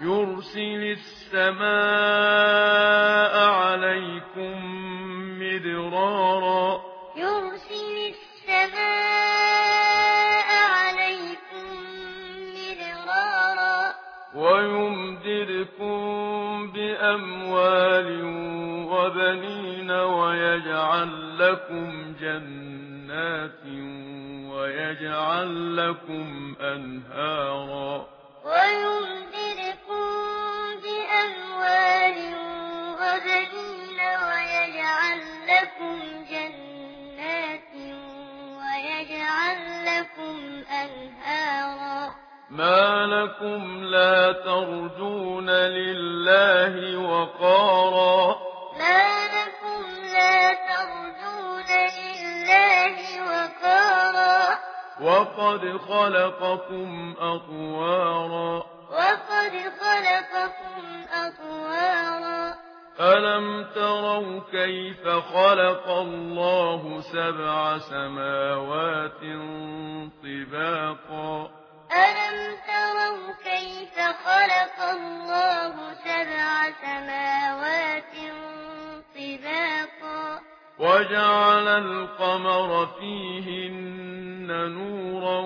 يرسل السماء عليكم مدرارا. يرسل السماء ويمددكم بأموال وبنين ويجعل لكم جنات ويجعل لكم أنهارا. ويمددكم ما لكم لا ترجون لله وقارا. ما لكم لا ترجون لله وقارا. وقد خلقكم أطوارا. وقد خلقكم أطوارا. ألم تروا كيف خلق الله سبع سماوات طباقا؟ أَلَمْ تَرَوْا كَيْفَ خَلَقَ اللَّهُ سَبْعَ سَمَاوَاتٍ طِبَاقًا وَجَعَلَ الْقَمَرَ فِيهِنَّ نُورًا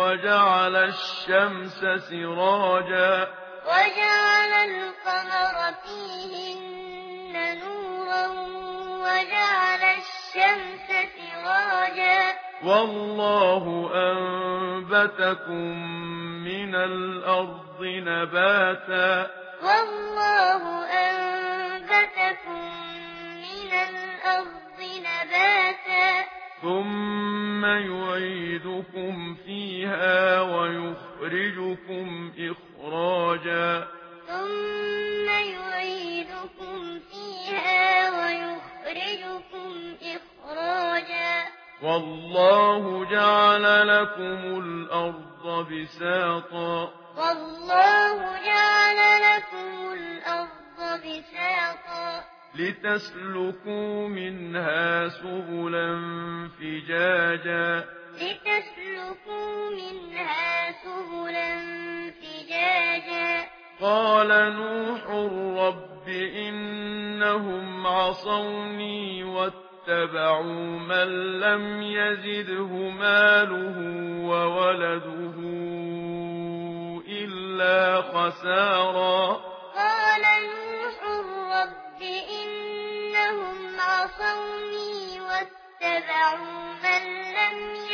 وَجَعَلَ الشَّمْسَ سِرَاجًا وَجَعَلَ الْقَمَرَ فِيهِنَّ نُورًا وَجَعَلَ الشَّمْسَ والله أنبتكم من الأرض نباتا والله أنبتكم من الأرض نباتا ثم يعيدكم فيها ويخرجكم إخراجا ثم والله جعل لكم الأرض بساطا. والله جعل لكم الأرض بساطا. لتسلكوا منها سبلا فجاجا. لتسلكوا منها سبلا فجاجا. قال نوح رب إنهم عصوني واتقوا واتبعوا من لم يزده ماله وولده إلا خسارا. قال نوح الرب إنهم عصوني واتبعوا من لم يزده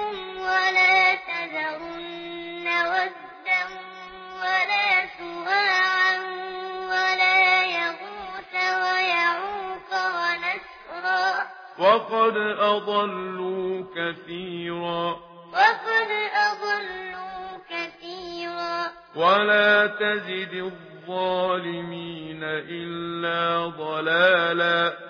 لكم ولا تذرن ودا ولا سواعا ولا يغوث ويعوق ونسرا. وقد أضلوا كثيرا. وقد أضلوا كثيرا. ولا تزد الظالمين إلا ضلالا.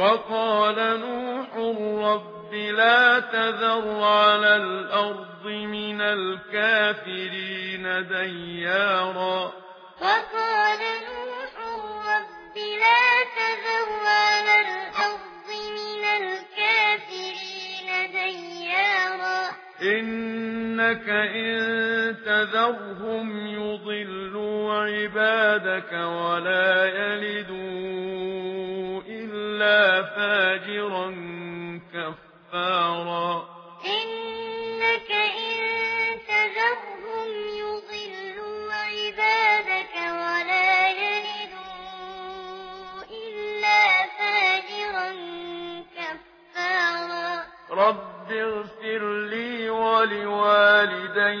وقال نوح رب لا تذر على الأرض من الكافرين ديارا. وقال نوح رب لا تذر على الأرض من الكافرين ديارا. إنك إن تذرهم يضلوا عبادك ولا يلدون. إلا فاجرا كفارا إنك إن تذرهم يضلوا عبادك ولا يلدوا إلا فاجرا كفارا رب اغفر لي ولوالدي